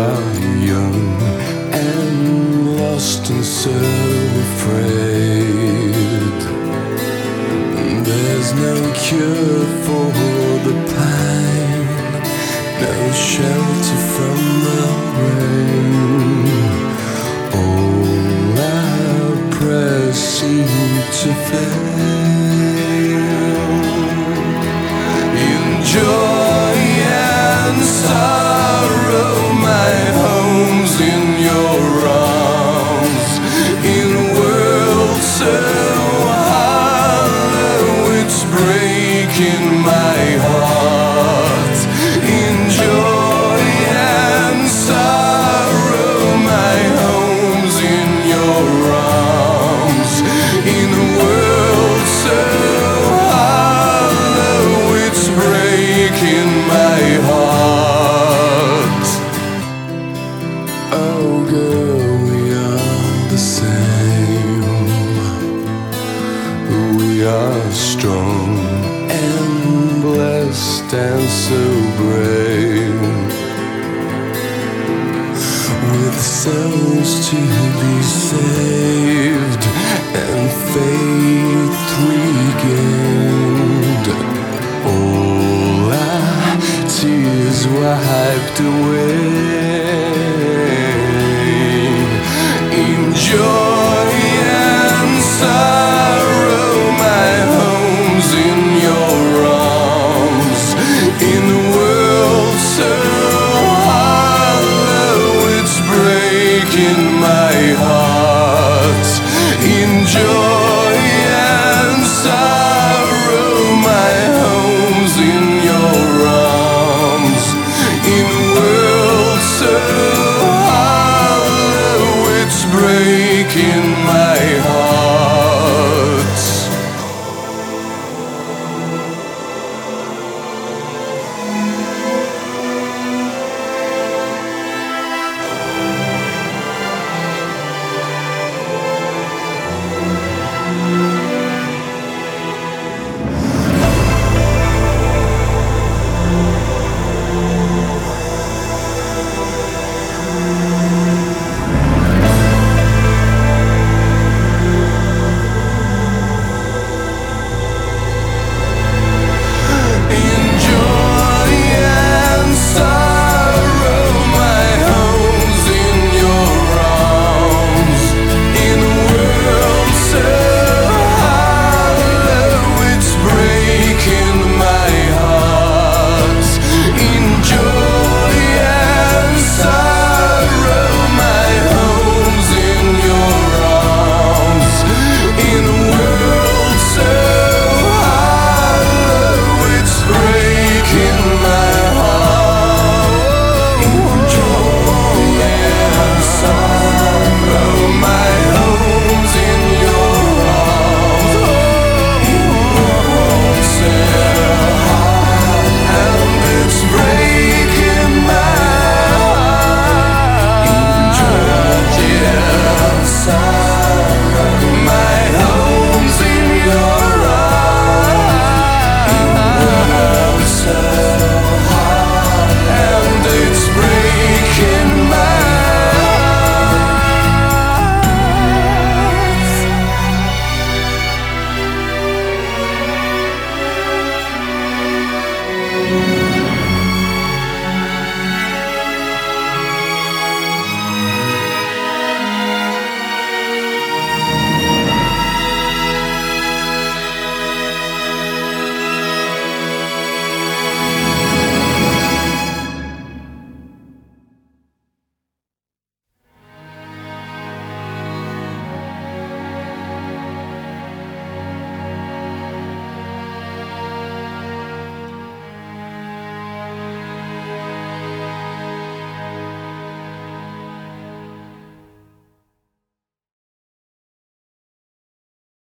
are young and lost and so afraid. There's no cure for the pain, no shelter from the rain. All our prayers seem to fail. Breaking my We are strong and blessed and so brave. With souls to be saved and faith regained. All our tears wiped away. Breaking my